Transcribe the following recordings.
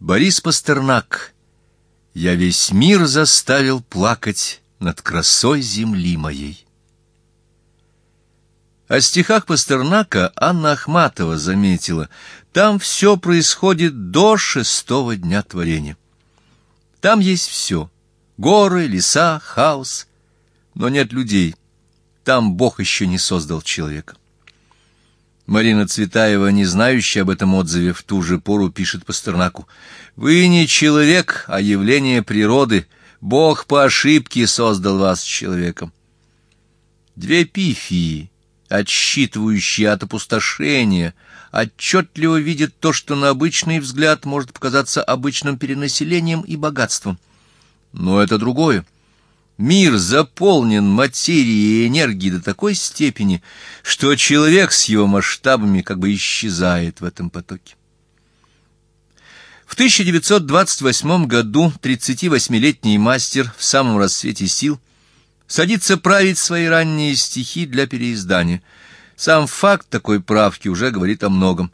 Борис Пастернак. Я весь мир заставил плакать над красой земли моей. О стихах Пастернака Анна Ахматова заметила, там все происходит до шестого дня творения. Там есть все — горы, леса, хаос, но нет людей. Там Бог еще не создал человека. Марина Цветаева, не знающая об этом отзыве, в ту же пору пишет Пастернаку. «Вы не человек, а явление природы. Бог по ошибке создал вас человеком». Две пифии, отсчитывающие от опустошения, отчетливо видят то, что на обычный взгляд может показаться обычным перенаселением и богатством. Но это другое. Мир заполнен материей и энергией до такой степени, что человек с его масштабами как бы исчезает в этом потоке. В 1928 году 38-летний мастер в самом расцвете сил садится править свои ранние стихи для переиздания. Сам факт такой правки уже говорит о многом.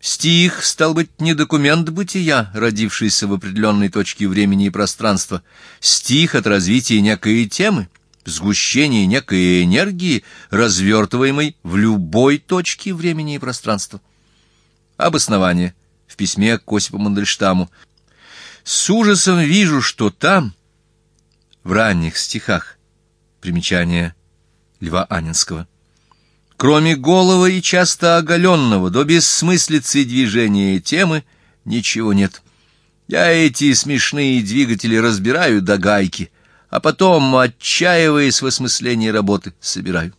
Стих, стал быть, не документ бытия, родившийся в определенной точке времени и пространства. Стих — от развития некой темы, сгущения некой энергии, развертываемой в любой точке времени и пространства. Обоснование в письме к Осипу Мандельштаму. «С ужасом вижу, что там, в ранних стихах, примечание Льва Анинского, — Кроме голого и часто оголенного до бессмыслицы движения темы ничего нет. Я эти смешные двигатели разбираю до гайки, а потом, отчаиваясь в осмыслении работы, собираю.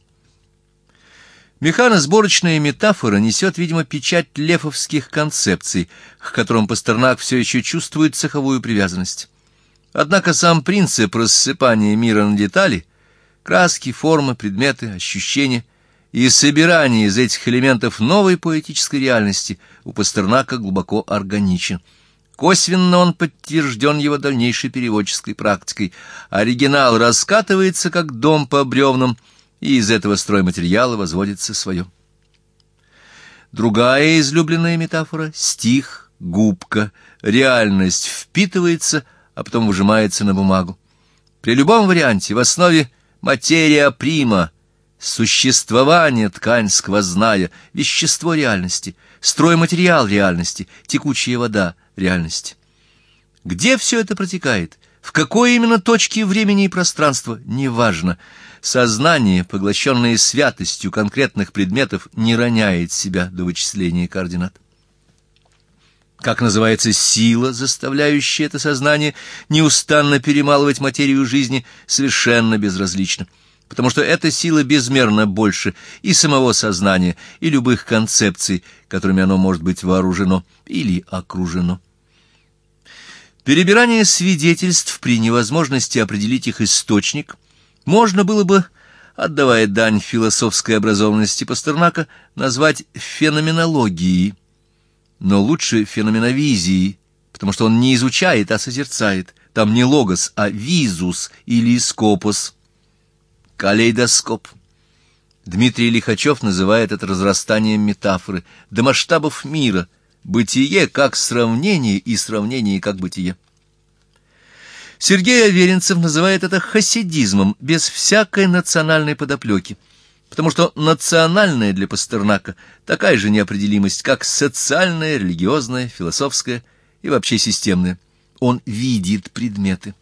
Механосборочная метафора несет, видимо, печать лефовских концепций, к которым Пастернак все еще чувствует цеховую привязанность. Однако сам принцип рассыпания мира на детали — краски, формы, предметы, ощущения — и собирание из этих элементов новой поэтической реальности у Пастернака глубоко органичен. Косвенно он подтвержден его дальнейшей переводческой практикой. Оригинал раскатывается, как дом по бревнам, и из этого стройматериала возводится свое. Другая излюбленная метафора — стих, губка, реальность впитывается, а потом выжимается на бумагу. При любом варианте в основе материя прима — Существование ткань сквозная, вещество реальности, стройматериал реальности, текучая вода реальности. Где все это протекает? В какой именно точке времени и пространства? Неважно. Сознание, поглощенное святостью конкретных предметов, не роняет себя до вычисления координат. Как называется сила, заставляющая это сознание неустанно перемалывать материю жизни, совершенно безразлично потому что эта сила безмерно больше и самого сознания, и любых концепций, которыми оно может быть вооружено или окружено. Перебирание свидетельств при невозможности определить их источник можно было бы, отдавая дань философской образованности Пастернака, назвать феноменологией, но лучше феноменовизией, потому что он не изучает, а созерцает. Там не логос, а визус или скопос – Калейдоскоп. Дмитрий Лихачев называет это разрастанием метафоры до масштабов мира, бытие как сравнение и сравнение как бытие. Сергей Аверинцев называет это хасидизмом, без всякой национальной подоплеки, потому что национальная для Пастернака такая же неопределимость, как социальная, религиозная, философская и вообще системная. Он видит предметы.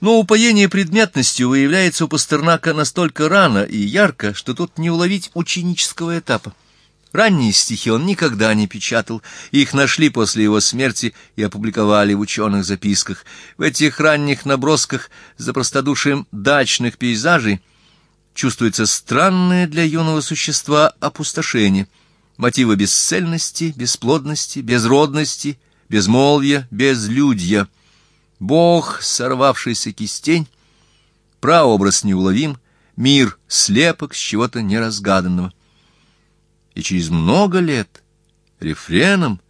Но упоение предметностью выявляется у Пастернака настолько рано и ярко, что тут не уловить ученического этапа. Ранние стихи он никогда не печатал, их нашли после его смерти и опубликовали в ученых записках. В этих ранних набросках за простодушием дачных пейзажей чувствуется странное для юного существа опустошение, мотивы бесцельности, бесплодности, безродности, безмолвия, безлюдья — Бог, сорвавшийся кистень, прообраз неуловим, мир слепок с чего-то неразгаданного. И через много лет рефреном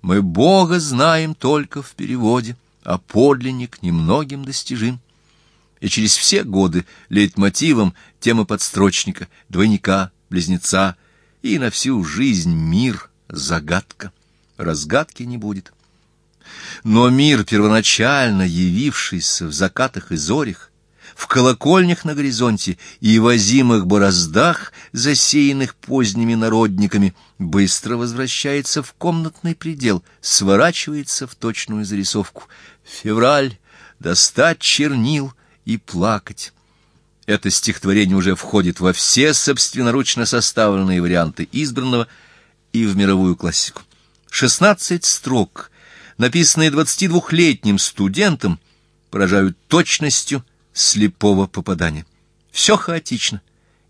мы Бога знаем только в переводе, а подлинник немногим достижим. И через все годы лейтмотивом темы подстрочника, двойника, близнеца, и на всю жизнь мир — загадка. Разгадки не будет. Но мир, первоначально явившийся в закатах и зорях, в колокольнях на горизонте и возимых бороздах, засеянных поздними народниками, быстро возвращается в комнатный предел, сворачивается в точную зарисовку. Февраль, достать чернил и плакать. Это стихотворение уже входит во все собственноручно составленные варианты избранного и в мировую классику. Шестнадцать строк, написанные двадцатидвухлетним студентом, поражают точностью слепого попадания. Все хаотично,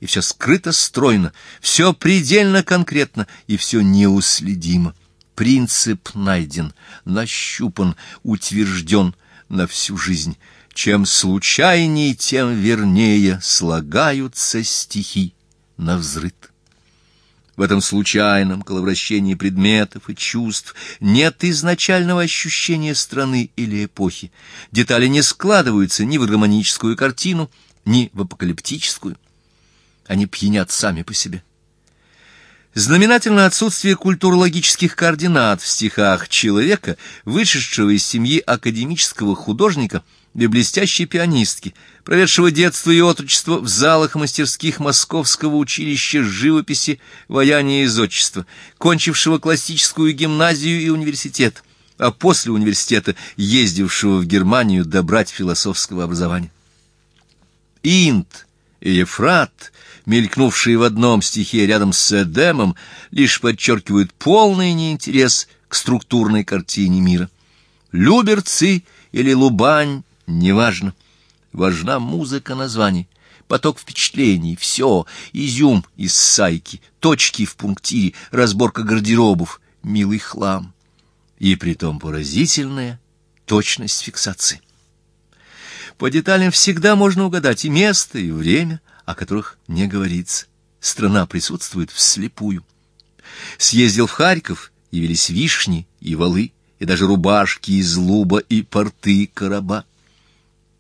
и все скрыто стройно, все предельно конкретно, и все неуследимо. Принцип найден, нащупан, утвержден на всю жизнь. Чем случайней, тем вернее слагаются стихи на взрыт. В этом случайном коловращении предметов и чувств нет изначального ощущения страны или эпохи. Детали не складываются ни в гармоническую картину, ни в апокалиптическую. Они пьянят сами по себе. Знаменательно отсутствие культурологических координат в стихах человека, вышедшего из семьи академического художника – и блестящей пианистки, проведшего детство и отрочество в залах мастерских Московского училища живописи, ваяния и зодчества, кончившего классическую гимназию и университет, а после университета ездившего в Германию добрать философского образования. Инт и Ефрат, мелькнувшие в одном стихе рядом с Эдемом, лишь подчеркивают полный неинтерес к структурной картине мира. Люберцы или Лубань Неважно. Важна музыка названий, поток впечатлений, все, изюм из сайки, точки в пунктире, разборка гардеробов, милый хлам. И притом поразительная точность фиксации. По деталям всегда можно угадать и место, и время, о которых не говорится. Страна присутствует вслепую. Съездил в Харьков, явились вишни и валы, и даже рубашки из луба и порты короба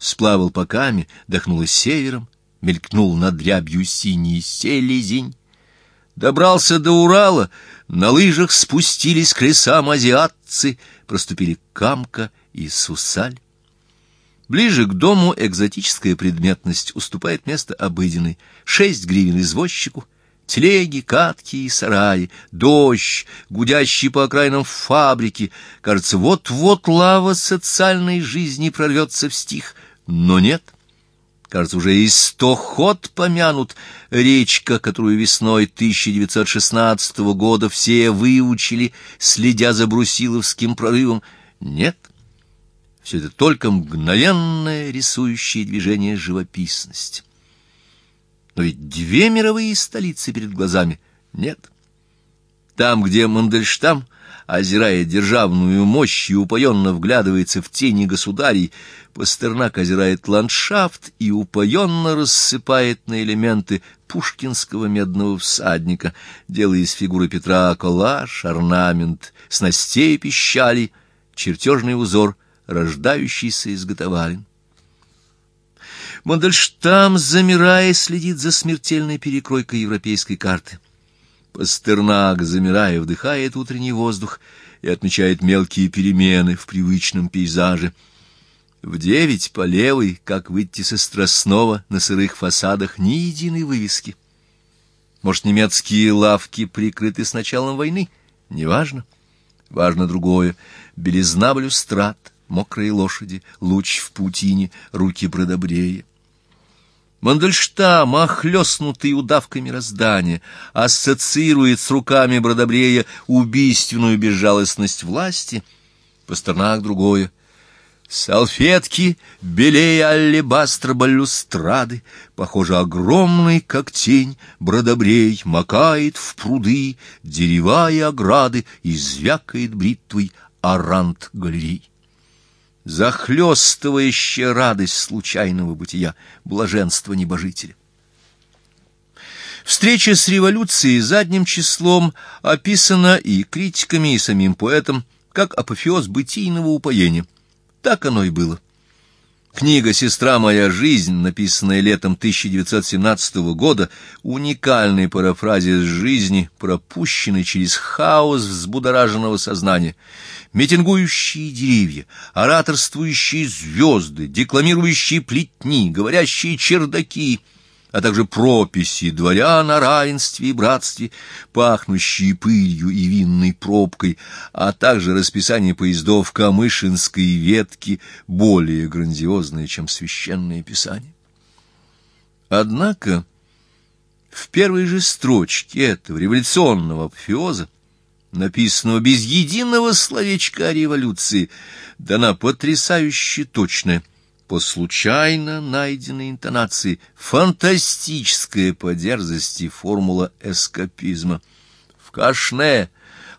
сплавал по каме, дохнуло севером, мелькнул над рябью синий селезень. Добрался до Урала, на лыжах спустились к лесам азиатцы, проступили Камка и Сусаль. Ближе к дому экзотическая предметность уступает место обыденной. Шесть гривен извозчику, телеги, катки и сараи, дождь, гудящий по окраинам фабрики. Кажется, вот-вот лава социальной жизни прорвется в стих — но нет. Кажется, уже и сто ход помянут. Речка, которую весной 1916 года все выучили, следя за Брусиловским прорывом. Нет. Все это только мгновенное рисующее движение живописность. Но ведь две мировые столицы перед глазами нет. Там, где Мандельштам озирая державную мощь и упоенно вглядывается в тени государей, Пастернак озирает ландшафт и упоенно рассыпает на элементы пушкинского медного всадника, делая из фигуры Петра коллаж, орнамент, снастей пищали, чертежный узор, рождающийся из готовалин. Мандельштам, замирая, следит за смертельной перекройкой европейской карты. Пастернак, замирая, вдыхает утренний воздух и отмечает мелкие перемены в привычном пейзаже. В девять по левой, как выйти со Страстного, на сырых фасадах ни единой вывески. Может, немецкие лавки прикрыты с началом войны? Неважно. Важно другое. Белизна балюстрат, мокрые лошади, луч в паутине, руки бродобрея. Мандельштам, охлёстнутый удавкой мироздания, ассоциирует с руками Бродобрея убийственную безжалостность власти, Пастернак другое. Салфетки белее аллебастра балюстрады, Похоже, огромный, как тень, Бродобрей макает в пруды Дерева и ограды, И звякает бритвой арант галерей захлестывающая радость случайного бытия, блаженство небожителя. Встреча с революцией задним числом описана и критиками, и самим поэтом, как апофеоз бытийного упоения. Так оно и было. Книга «Сестра моя жизнь», написанная летом 1917 года, уникальный парафразис жизни, пропущенный через хаос взбудораженного сознания. Митингующие деревья, ораторствующие звезды, декламирующие плетни, говорящие чердаки — а также прописи дворян о равенстве и братстве, пахнущие пылью и винной пробкой, а также расписание поездов Камышинской ветки, более грандиозное, чем священное писание. Однако в первой же строчке этого революционного апофеоза, написанного без единого словечка о революции, дана потрясающе точная по случайно найденной интонации, фантастическая по дерзости формула эскапизма. В кашне,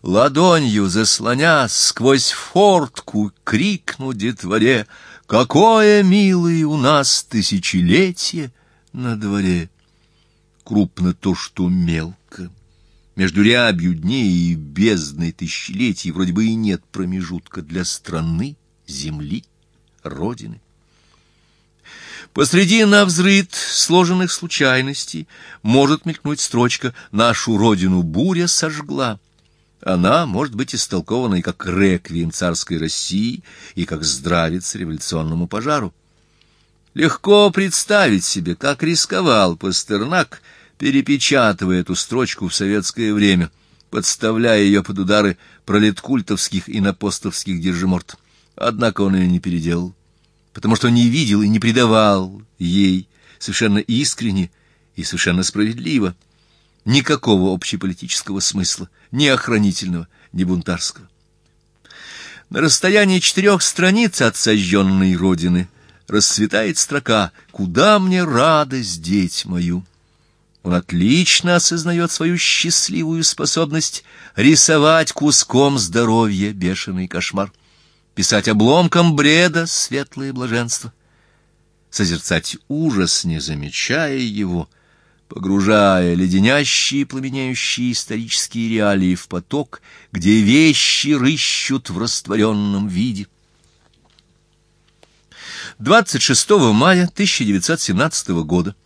ладонью заслоня, сквозь фортку крикну детворе, «Какое милое у нас тысячелетие на дворе!» Крупно то, что мелко. Между рябью дней и бездной тысячелетий вроде бы и нет промежутка для страны, земли, родины. Посреди навзрыд сложенных случайностей может мелькнуть строчка «Нашу родину буря сожгла». Она может быть истолкована и как реквием царской России, и как здравец революционному пожару. Легко представить себе, как рисковал Пастернак, перепечатывая эту строчку в советское время, подставляя ее под удары пролеткультовских и напостовских держиморт. Однако он ее не переделал потому что не видел и не предавал ей совершенно искренне и совершенно справедливо никакого общеполитического смысла, ни охранительного, ни бунтарского. На расстоянии четырех страниц от сожженной родины расцветает строка «Куда мне радость деть мою?» Он отлично осознает свою счастливую способность рисовать куском здоровья бешеный кошмар писать обломком бреда светлое блаженство, созерцать ужас, не замечая его, погружая леденящие пламенеющие исторические реалии в поток, где вещи рыщут в растворенном виде. 26 мая 1917 года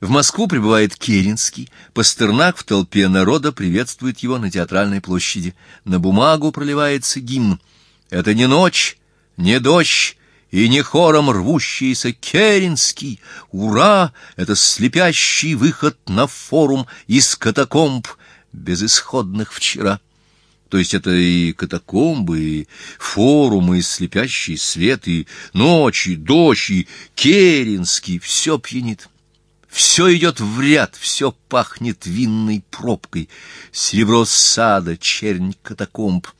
в Москву прибывает Керенский, Пастернак в толпе народа приветствует его на театральной площади. На бумагу проливается гимн — это не ночь, не дождь и не хором рвущийся Керенский. Ура! Это слепящий выход на форум из катакомб, безысходных вчера. То есть это и катакомбы, и форумы, и слепящий свет, и ночь, и дождь, и Керенский. Все пьянит. Все идет в ряд, все пахнет винной пробкой. Серебро сада, чернь катакомб —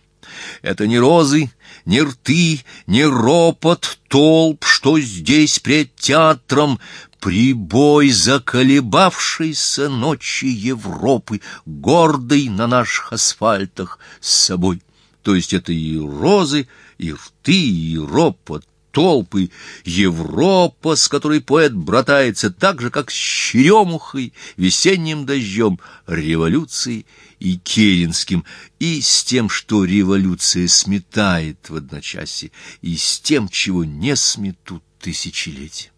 это не розы, не рты, не ропот толп, что здесь пред театром Прибой заколебавшейся ночи Европы, Гордый на наших асфальтах с собой. То есть это и розы, и рты, и ропот, толпы, Европа, с которой поэт братается так же, как с черемухой, весенним дождем, революцией и Керенским, и с тем, что революция сметает в одночасье, и с тем, чего не сметут тысячелетия.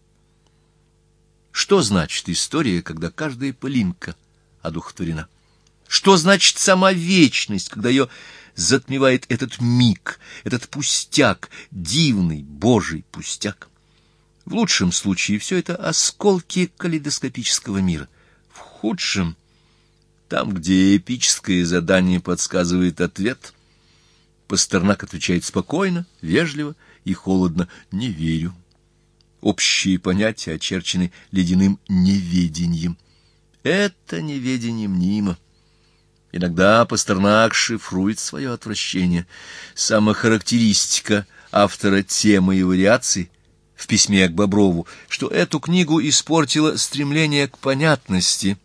Что значит история, когда каждая пылинка одухотворена? Что значит сама вечность, когда ее затмевает этот миг, этот пустяк, дивный божий пустяк? В лучшем случае все это осколки калейдоскопического мира. В худшем — там, где эпическое задание подсказывает ответ, Пастернак отвечает спокойно, вежливо и холодно «не верю». Общие понятия очерчены ледяным неведением. Это неведение мнимо. Иногда Пастернак шифрует свое отвращение. Самохарактеристика автора темы и вариаций в письме к Боброву, что эту книгу испортило стремление к понятности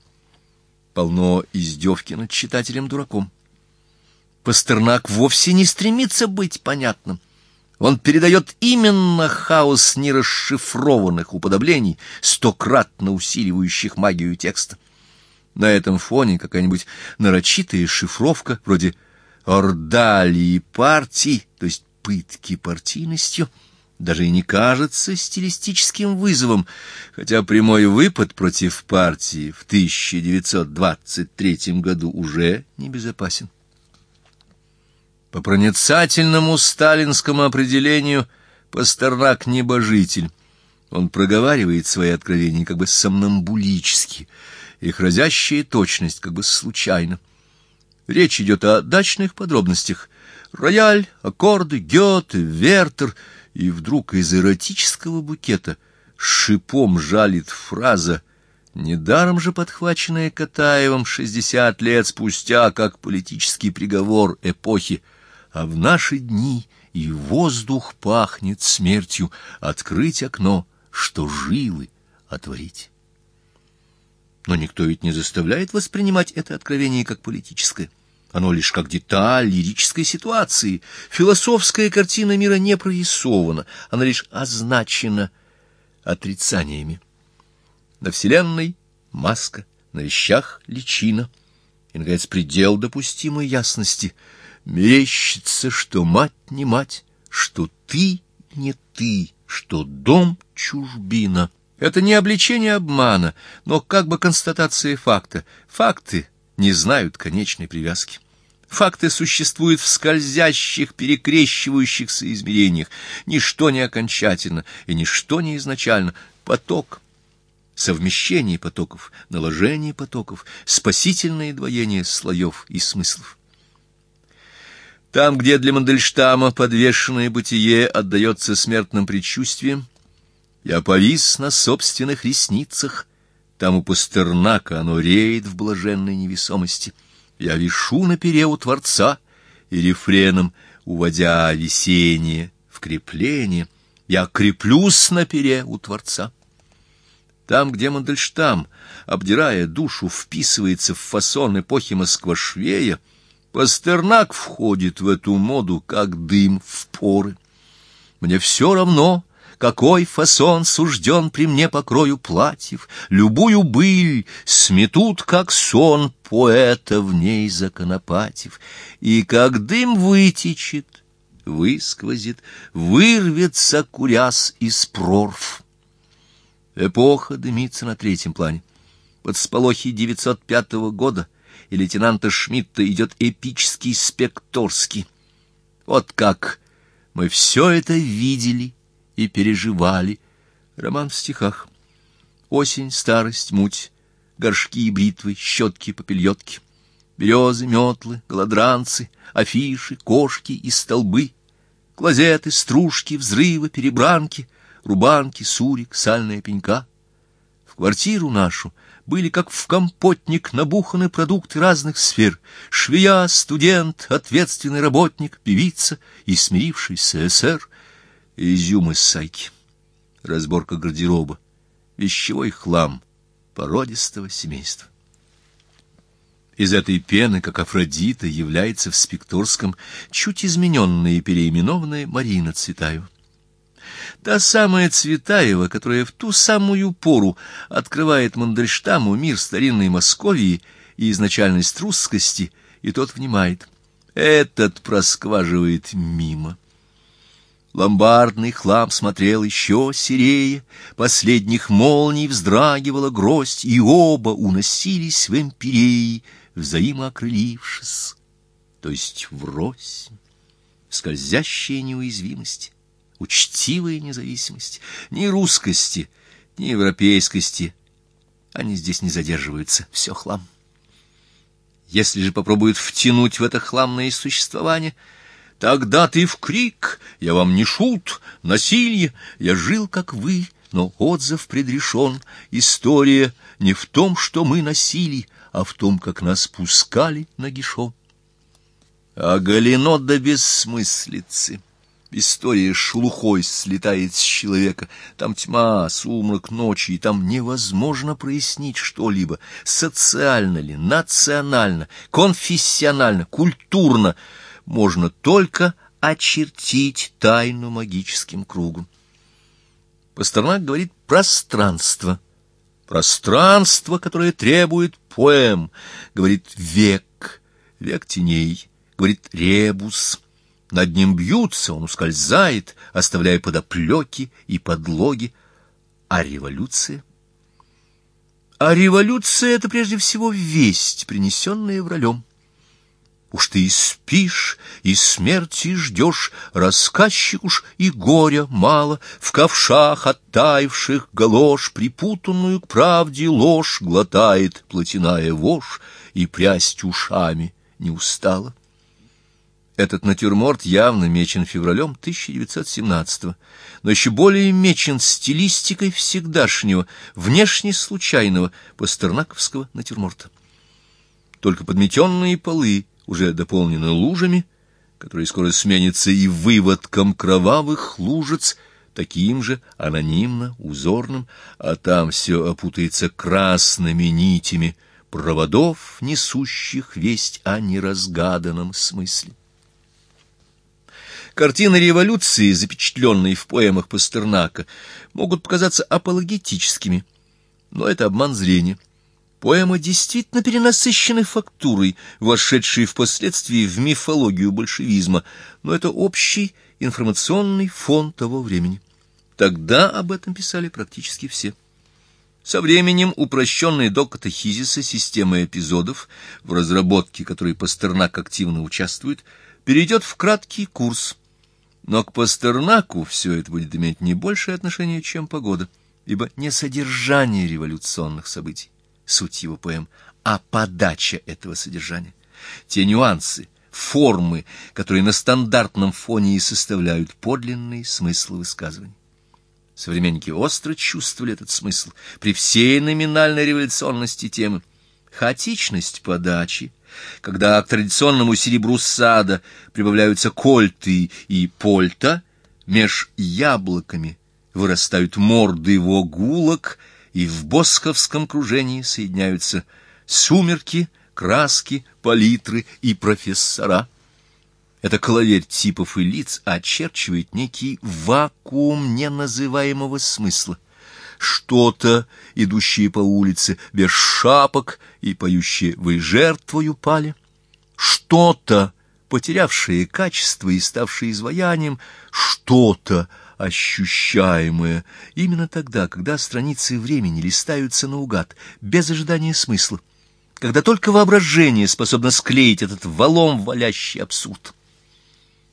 — полно издевки над читателем-дураком. Пастернак вовсе не стремится быть понятным. Он передает именно хаос нерасшифрованных уподоблений, стократно усиливающих магию текста. На этом фоне какая-нибудь нарочитая шифровка, вроде «ордалии партии», то есть пытки партийностью, даже и не кажется стилистическим вызовом, хотя прямой выпад против партии в 1923 году уже небезопасен. По проницательному сталинскому определению Пастернак небожитель. Он проговаривает свои откровения как бы сомнамбулически, их разящая точность как бы случайно. Речь идет о дачных подробностях. Рояль, аккорды, Гёте, Вертер — и вдруг из эротического букета шипом жалит фраза, недаром же подхваченная Катаевым шестьдесят лет спустя как политический приговор эпохи, а в наши дни и воздух пахнет смертью, открыть окно, что жилы отворить. Но никто ведь не заставляет воспринимать это откровение как политическое. Оно лишь как деталь лирической ситуации. Философская картина мира не прорисована, она лишь означена отрицаниями. На Вселенной маска, на вещах личина. И, наконец, предел допустимой ясности. Мерещится, что мать не мать, что ты не ты, что дом чужбина. Это не обличение обмана, но как бы констатация факта. Факты не знают конечной привязки. Факты существуют в скользящих, перекрещивающихся измерениях. Ничто не окончательно и ничто не изначально. Поток, совмещение потоков, наложение потоков, спасительное двоение слоев и смыслов. Там, где для Мандельштама подвешенное бытие отдается смертным предчувствиям, я повис на собственных ресницах, там у Пастернака оно реет в блаженной невесомости — я вишу на пере у Творца и рефреном, уводя весеннее в крепление, я креплюсь на пере у Творца. Там, где Мандельштам, обдирая душу, вписывается в фасон эпохи Москва-Швея, Пастернак входит в эту моду, как дым в поры. Мне все равно, какой фасон сужден при мне покрою платьев, любую быль сметут, как сон поэта в ней законопатив, и как дым вытечет, высквозит, вырвется куряс из прорв. Эпоха дымится на третьем плане. Под сполохи 905 года и лейтенанта Шмидта идет эпический спекторский. Вот как мы все это видели и переживали. Роман в стихах. Осень, старость, муть, горшки и бритвы, щетки, попельотки, березы, метлы, голодранцы, афиши, кошки и столбы, клозеты, стружки, взрывы, перебранки, рубанки, сурик, сальная пенька. В квартиру нашу были, как в компотник, набуханы продукты разных сфер. Швея, студент, ответственный работник, певица и смирившийся эсер — изюм из сайки, разборка гардероба, вещевой хлам породистого семейства. Из этой пены, как Афродита, является в Спекторском чуть измененная и переименованная Марина Цветаева. Та самая Цветаева, которая в ту самую пору открывает Мандельштаму мир старинной Московии и изначальность русскости, и тот внимает. Этот проскваживает мимо. Ломбардный хлам смотрел еще серее, Последних молний вздрагивала гроздь, И оба уносились в эмпиреи, Взаимоокрылившись, то есть врозь. Скользящая неуязвимость, учтивая независимость, Ни русскости, ни европейскости Они здесь не задерживаются, все хлам. Если же попробуют втянуть в это хламное существование — Тогда ты в крик, я вам не шут, насилие, я жил, как вы, но отзыв предрешен. История не в том, что мы носили, а в том, как нас пускали на гишо. А галено до бессмыслицы. История шелухой слетает с человека. Там тьма, сумрак ночи, и там невозможно прояснить что-либо. Социально ли, национально, конфессионально, культурно — можно только очертить тайну магическим кругом. Пастернак говорит «пространство». Пространство, которое требует поэм, говорит «век», «век теней», говорит «ребус». Над ним бьются, он ускользает, оставляя подоплеки и подлоги. А революция? А революция — это прежде всего весть, принесенная вралем. Уж ты и спишь, и смерти ждешь, рассказчик уж и горя мало, в ковшах оттаивших галош припутанную к правде ложь глотает плотяная вошь и прясть ушами не устала. Этот натюрморт явно мечен февралем 1917-го, но еще более мечен стилистикой всегдашнего, внешне случайного пастернаковского натюрморта. Только подметенные полы уже дополнены лужами, которые скоро сменятся и выводком кровавых лужиц, таким же анонимно, узорным, а там все опутается красными нитями проводов, несущих весть о неразгаданном смысле. Картины революции, запечатленные в поэмах Пастернака, могут показаться апологетическими, но это обман зрения. Поэма действительно перенасыщена фактурой, вошедшей впоследствии в мифологию большевизма, но это общий информационный фон того времени. Тогда об этом писали практически все. Со временем упрощенная до катехизиса система эпизодов, в разработке которой Пастернак активно участвует, перейдет в краткий курс – но к Пастернаку все это будет иметь не большее отношение, чем погода, ибо не содержание революционных событий, суть его поэм, а подача этого содержания. Те нюансы, формы, которые на стандартном фоне и составляют подлинный смысл высказываний. Современники остро чувствовали этот смысл при всей номинальной революционности темы. Хаотичность подачи, когда к традиционному серебру сада прибавляются кольты и польта, меж яблоками вырастают морды его гулок, и в босковском кружении соединяются сумерки, краски, палитры и профессора. Это клаверь типов и лиц очерчивает некий вакуум неназываемого смысла что-то, идущие по улице без шапок и поющие «Вы жертвою пали», что-то, потерявшее качество и ставшее изваянием, что-то, ощущаемое. Именно тогда, когда страницы времени листаются наугад, без ожидания смысла, когда только воображение способно склеить этот валом валящий абсурд.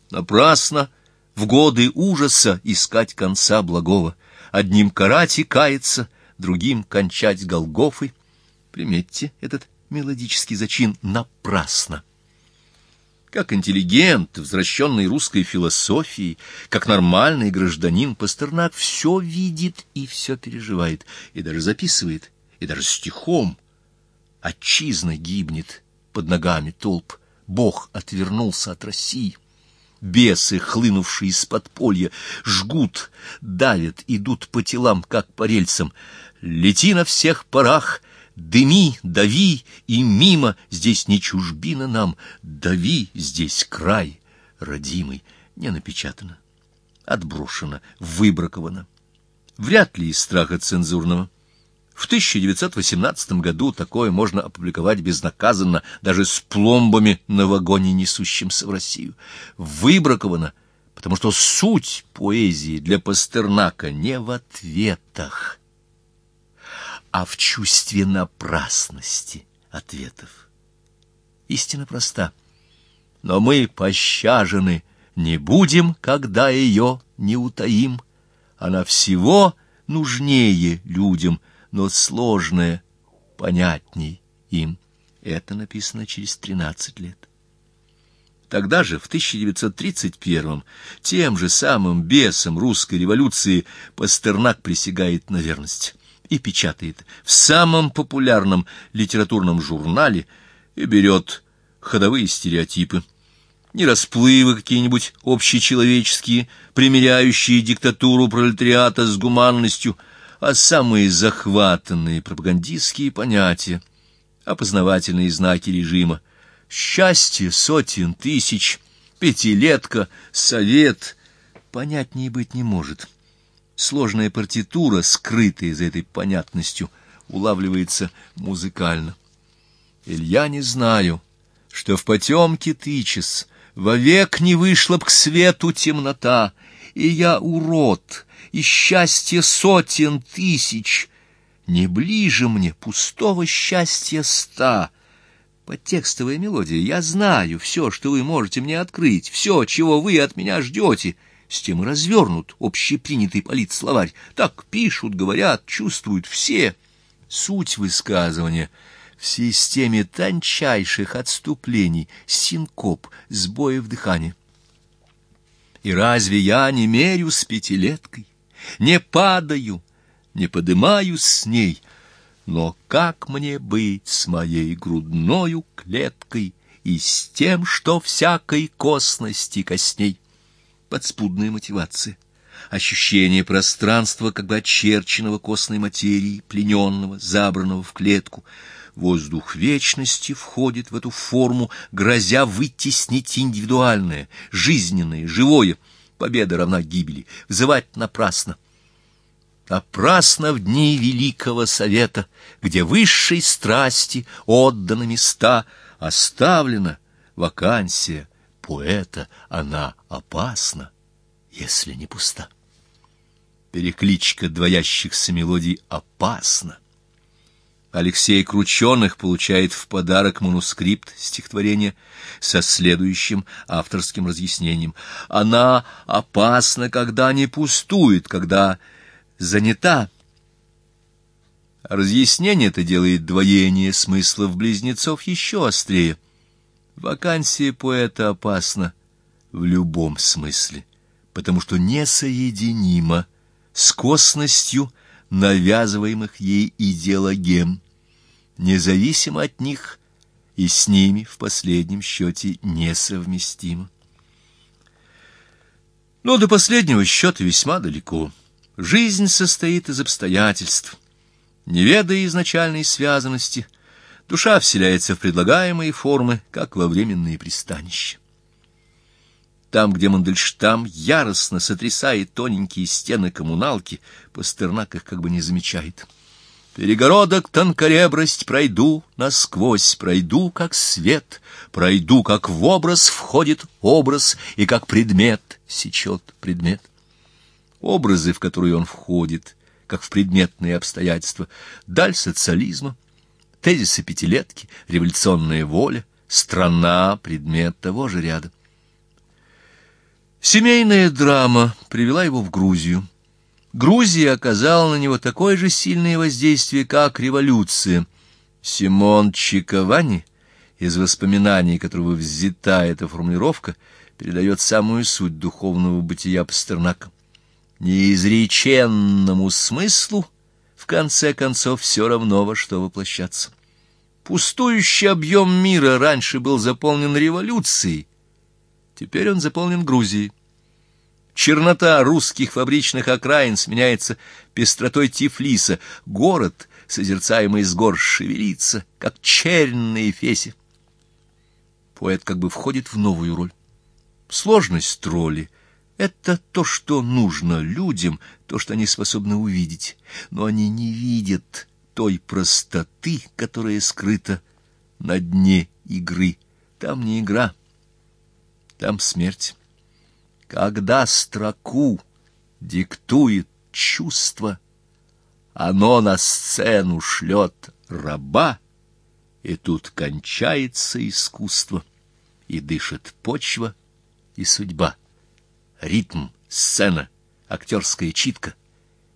Напрасно в годы ужаса искать конца благого — одним карать и каяться, другим кончать Голгофой. Приметьте этот мелодический зачин напрасно. Как интеллигент, возвращенный русской философией, как нормальный гражданин, Пастернак все видит и все переживает, и даже записывает, и даже стихом. Отчизна гибнет под ногами толп, Бог отвернулся от России. Бесы, хлынувшие из подполья, жгут, давят, идут по телам, как по рельсам. Лети на всех парах, дыми, дави, и мимо, здесь не чужбина нам, дави, здесь край, родимый, не напечатано, отброшено, выбраковано. Вряд ли из страха цензурного. В 1918 году такое можно опубликовать безнаказанно, даже с пломбами на вагоне, несущимся в Россию. Выбраковано, потому что суть поэзии для Пастернака не в ответах, а в чувстве напрасности ответов. Истина проста. Но мы пощажены не будем, когда ее не утаим. Она всего нужнее людям — но сложное понятней им. Это написано через тринадцать лет. Тогда же, в 1931-м, тем же самым бесом русской революции Пастернак присягает на верность и печатает в самом популярном литературном журнале и берет ходовые стереотипы, не расплывы какие-нибудь общечеловеческие, примиряющие диктатуру пролетариата с гуманностью – а самые захватанные пропагандистские понятия, опознавательные знаки режима. Счастье сотен тысяч, пятилетка, совет. Понятнее быть не может. Сложная партитура, скрытая за этой понятностью, улавливается музыкально. Илья не знаю, что в потемке тычес, Вовек не вышла б к свету темнота, и я урод, и счастье сотен тысяч. Не ближе мне пустого счастья ста. Подтекстовая мелодия. Я знаю все, что вы можете мне открыть, все, чего вы от меня ждете. С тем развернут общепринятый политсловарь. Так пишут, говорят, чувствуют все. Суть высказывания — в системе тончайших отступлений, синкоп, сбоев дыхания. И разве я не мерю с пятилеткой, не падаю, не подымаюсь с ней, но как мне быть с моей грудною клеткой и с тем, что всякой косности косней? Подспудная мотивация ощущение пространства, как бы очерченного костной материи, плененного, забранного в клетку — Воздух вечности входит в эту форму, грозя вытеснить индивидуальное, жизненное, живое. Победа равна гибели. Взывать напрасно. Напрасно в дни Великого Совета, где высшей страсти отданы места, оставлена вакансия поэта, она опасна, если не пуста. Перекличка двоящихся мелодий опасна. Алексей Крученых получает в подарок манускрипт стихотворения со следующим авторским разъяснением. Она опасна, когда не пустует, когда занята. Разъяснение это делает двоение смыслов близнецов еще острее. Вакансия поэта опасна в любом смысле, потому что несоединима с косностью навязываемых ей идеологем, независимо от них и с ними в последнем счете несовместимо. Но до последнего счета весьма далеко. Жизнь состоит из обстоятельств. Не ведая изначальной связанности, душа вселяется в предлагаемые формы, как во временные пристанища. Там, где Мандельштам яростно сотрясает тоненькие стены коммуналки, Пастернак их как бы не замечает. Перегородок тонкоребрость пройду насквозь, пройду как свет, пройду, как в образ входит образ, и как предмет сечет предмет. Образы, в которые он входит, как в предметные обстоятельства, даль социализма, тезисы пятилетки, революционная воля, страна, предмет того же ряда. Семейная драма привела его в Грузию. Грузия оказала на него такое же сильное воздействие, как революция. Симон Чиковани, из воспоминаний которого взята эта формулировка, передает самую суть духовного бытия Пастернака. Неизреченному смыслу, в конце концов, все равно во что воплощаться. Пустующий объем мира раньше был заполнен революцией, Теперь он заполнен Грузией. Чернота русских фабричных окраин сменяется пестротой Тифлиса. Город, созерцаемый с гор, шевелится, как чернь на Эфесе. Поэт как бы входит в новую роль. Сложность роли — это то, что нужно людям, то, что они способны увидеть. Но они не видят той простоты, которая скрыта на дне игры. Там не игра — там смерть. Когда строку диктует чувство, оно на сцену шлет раба, и тут кончается искусство, и дышит почва и судьба. Ритм, сцена, актерская читка,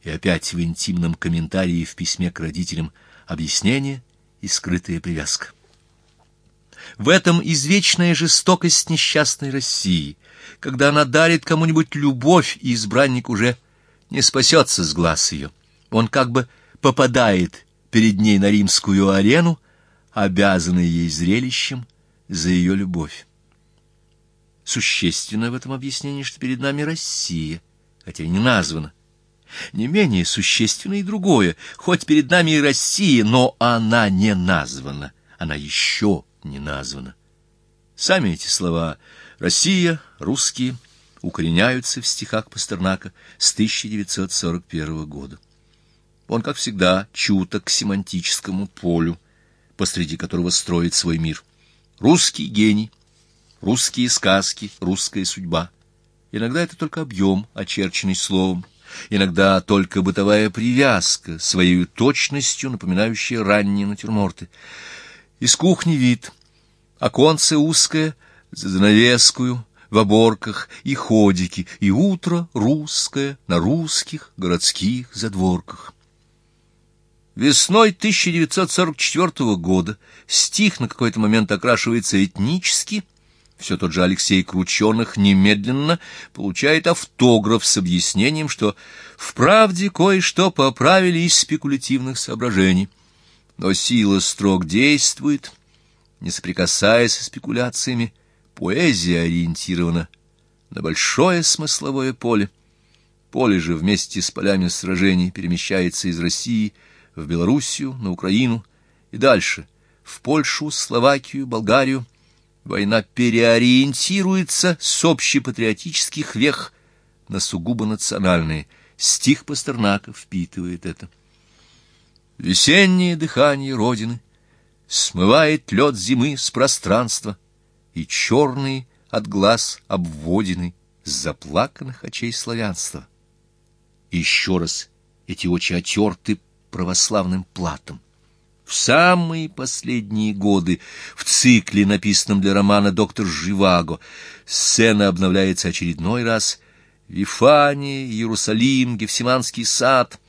и опять в интимном комментарии в письме к родителям объяснение и скрытая привязка. В этом извечная жестокость несчастной России, когда она дарит кому-нибудь любовь, и избранник уже не спасется с глаз ее. Он как бы попадает перед ней на римскую арену, обязанный ей зрелищем за ее любовь. Существенно в этом объяснении, что перед нами Россия, хотя и не названа. Не менее существенно и другое, хоть перед нами и Россия, но она не названа, она еще не названо. Сами эти слова «Россия», «русские» укореняются в стихах Пастернака с 1941 года. Он, как всегда, чуток к семантическому полю, посреди которого строит свой мир. Русский гений, русские сказки, русская судьба. Иногда это только объем, очерченный словом, иногда только бытовая привязка, своей точностью напоминающая ранние натюрморты. Из кухни вид, оконце узкое, за занавескую, в оборках, и ходики, и утро русское на русских городских задворках. Весной 1944 года стих на какой-то момент окрашивается этнически, все тот же Алексей Крученых немедленно получает автограф с объяснением, что в правде кое-что поправили из спекулятивных соображений. Но сила строк действует, не соприкасаясь со спекуляциями, поэзия ориентирована на большое смысловое поле. Поле же вместе с полями сражений перемещается из России в Белоруссию, на Украину и дальше, в Польшу, Словакию, Болгарию. Война переориентируется с общепатриотических вех на сугубо национальные. Стих Пастернака впитывает это. Весеннее дыхание Родины смывает лед зимы с пространства, и черные от глаз обводины с заплаканных очей славянства. еще раз эти очи отерты православным платом. В самые последние годы в цикле, написанном для романа «Доктор Живаго», сцена обновляется очередной раз. Вифания, Иерусалим, Гефсиманский сад.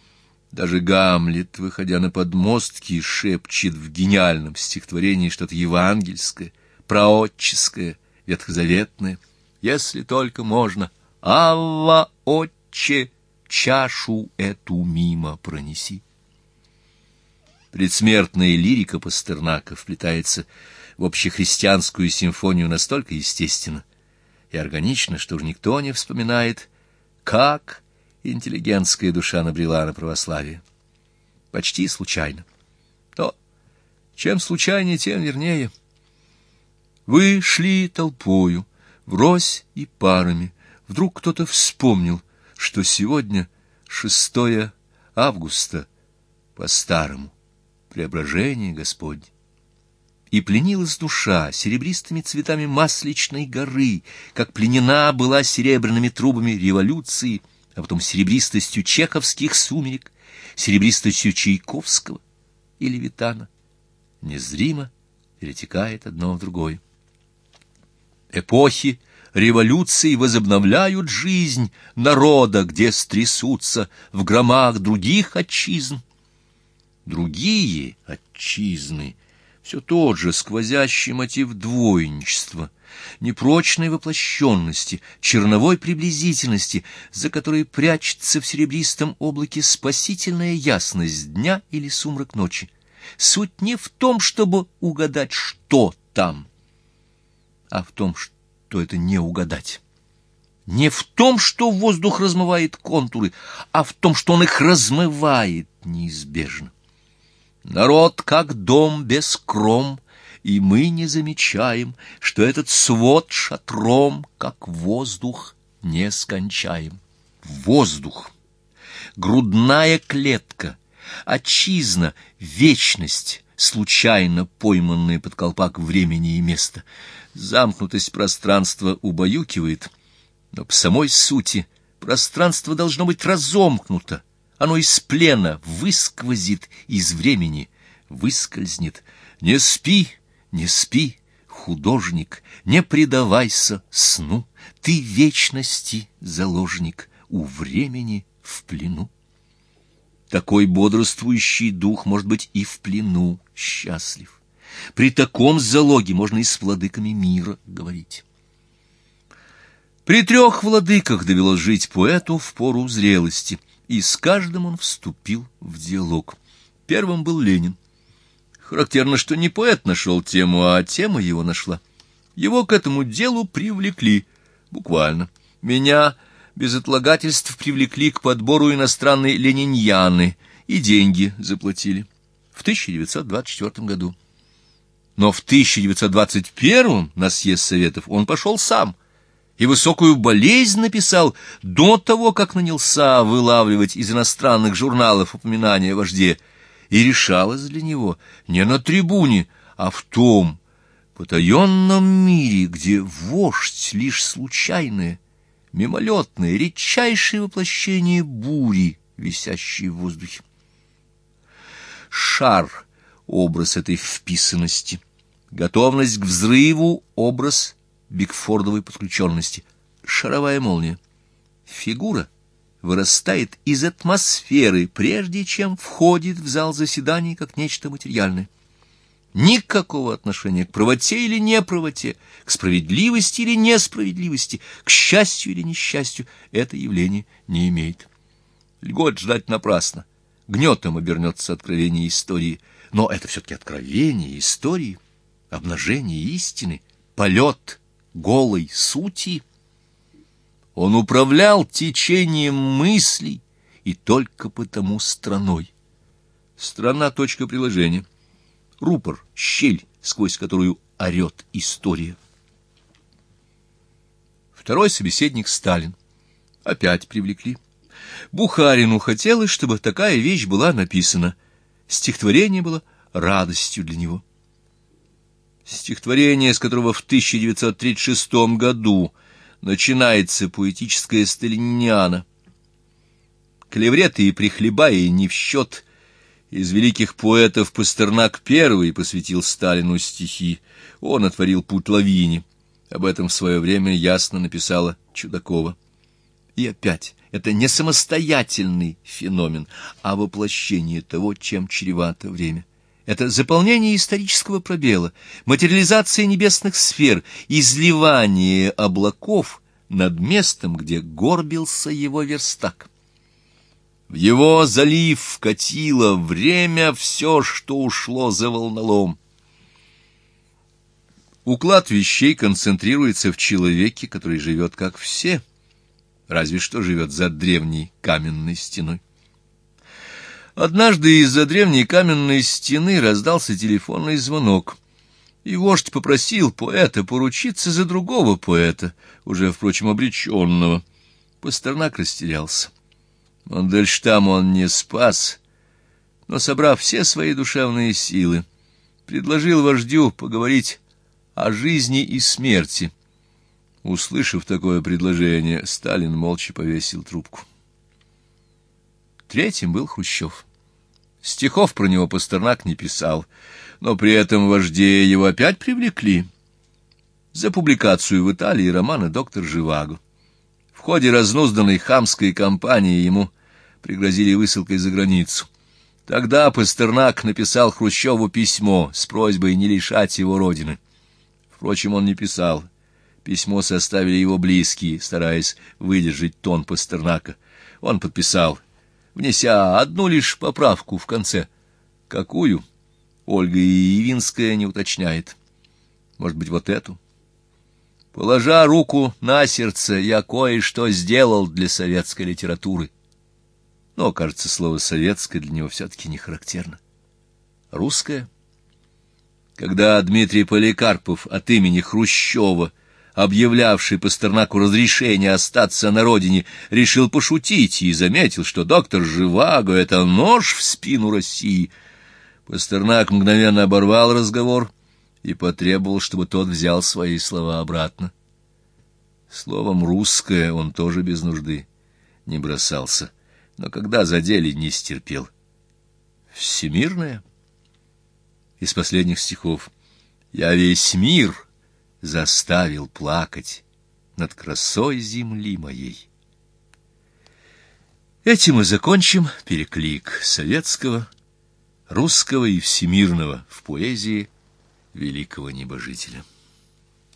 Даже Гамлет, выходя на подмостки, шепчет в гениальном стихотворении что-то евангельское, проотческое, ветхозаветное. Если только можно, «Авва, отче, чашу эту мимо пронеси». Предсмертная лирика Пастернака вплетается в общехристианскую симфонию настолько естественно и органично, что уж никто не вспоминает, как интеллигентская душа набрела на православие. Почти случайно. Но чем случайнее, тем вернее. Вы шли толпою, врозь и парами. Вдруг кто-то вспомнил, что сегодня 6 августа по-старому преображение Господне. И пленилась душа серебристыми цветами масличной горы, как пленена была серебряными трубами революции, а потом серебристостью чеховских сумерек, серебристостью Чайковского и Левитана. Незримо перетекает одно в другое. Эпохи революции возобновляют жизнь народа, где стрясутся в громах других отчизн, Другие отчизны — все тот же сквозящий мотив двойничества, непрочной воплощенности, черновой приблизительности, за которой прячется в серебристом облаке спасительная ясность дня или сумрак ночи. Суть не в том, чтобы угадать, что там, а в том, что это не угадать. Не в том, что воздух размывает контуры, а в том, что он их размывает неизбежно. Народ как дом без кром, и мы не замечаем, что этот свод шатром, как воздух, не скончаем. Воздух, грудная клетка, отчизна, вечность, случайно пойманные под колпак времени и места. Замкнутость пространства убаюкивает, но по самой сути пространство должно быть разомкнуто, оно из плена высквозит, из времени выскользнет. Не спи, не спи, художник, не предавайся сну, ты вечности заложник, у времени в плену. Такой бодрствующий дух может быть и в плену счастлив. При таком залоге можно и с владыками мира говорить. При трех владыках довелось жить поэту в пору зрелости — и с каждым он вступил в диалог. Первым был Ленин. Характерно, что не поэт нашел тему, а тема его нашла. Его к этому делу привлекли, буквально. Меня без отлагательств привлекли к подбору иностранной лениньяны и деньги заплатили в 1924 году. Но в 1921 на съезд Советов он пошел сам — и высокую болезнь написал до того, как нанялся вылавливать из иностранных журналов упоминания о вожде, и решалось для него не на трибуне, а в том, потаенном мире, где вождь лишь случайное, мимолетное, редчайшее воплощение бури, висящей в воздухе. Шар — образ этой вписанности, готовность к взрыву — образ Бигфордовой подключенности, шаровая молния. Фигура вырастает из атмосферы, прежде чем входит в зал заседаний как нечто материальное. Никакого отношения к правоте или неправоте, к справедливости или несправедливости, к счастью или несчастью это явление не имеет. Льгот ждать напрасно. Гнетом обернется откровение истории. Но это все-таки откровение истории, обнажение истины, полет голой сути. Он управлял течением мыслей и только потому страной. Страна — точка приложения. Рупор — щель, сквозь которую орет история. Второй собеседник — Сталин. Опять привлекли. Бухарину хотелось, чтобы такая вещь была написана. Стихотворение было радостью для него. Стихотворение, с которого в 1936 году начинается поэтическая сталиниана. Клевреты и прихлебая не в счет. Из великих поэтов Пастернак первый посвятил Сталину стихи. Он отворил путь лавине. Об этом в свое время ясно написала Чудакова. И опять, это не самостоятельный феномен, а воплощение того, чем чревато время. Это заполнение исторического пробела, материализация небесных сфер, изливание облаков над местом, где горбился его верстак. В его залив вкатило время все, что ушло за волнолом. Уклад вещей концентрируется в человеке, который живет как все, разве что живет за древней каменной стеной. Однажды из-за древней каменной стены раздался телефонный звонок, и вождь попросил поэта поручиться за другого поэта, уже, впрочем, обреченного. Пастернак растерялся. Мандельштам он не спас, но, собрав все свои душевные силы, предложил вождю поговорить о жизни и смерти. Услышав такое предложение, Сталин молча повесил трубку. Третьим был Хрущев. Стихов про него Пастернак не писал, но при этом вождея его опять привлекли. За публикацию в Италии романа «Доктор Живаго». В ходе разнузданной хамской кампании ему пригрозили высылкой за границу. Тогда Пастернак написал Хрущеву письмо с просьбой не лишать его родины. Впрочем, он не писал. Письмо составили его близкие, стараясь выдержать тон Пастернака. Он подписал внеся одну лишь поправку в конце. Какую? Ольга Явинская не уточняет. Может быть, вот эту? Положа руку на сердце, я кое-что сделал для советской литературы. Но, кажется, слово «советское» для него все-таки не характерно. Русское? Когда Дмитрий Поликарпов от имени Хрущева объявлявший Пастернаку разрешение остаться на родине, решил пошутить и заметил, что доктор Живаго — это нож в спину России. Пастернак мгновенно оборвал разговор и потребовал, чтобы тот взял свои слова обратно. Словом «русское» он тоже без нужды не бросался, но когда задели, не стерпел. «Всемирное?» Из последних стихов «Я весь мир» заставил плакать над красой земли моей. Этим мы закончим переклик советского, русского и всемирного в поэзии великого небожителя.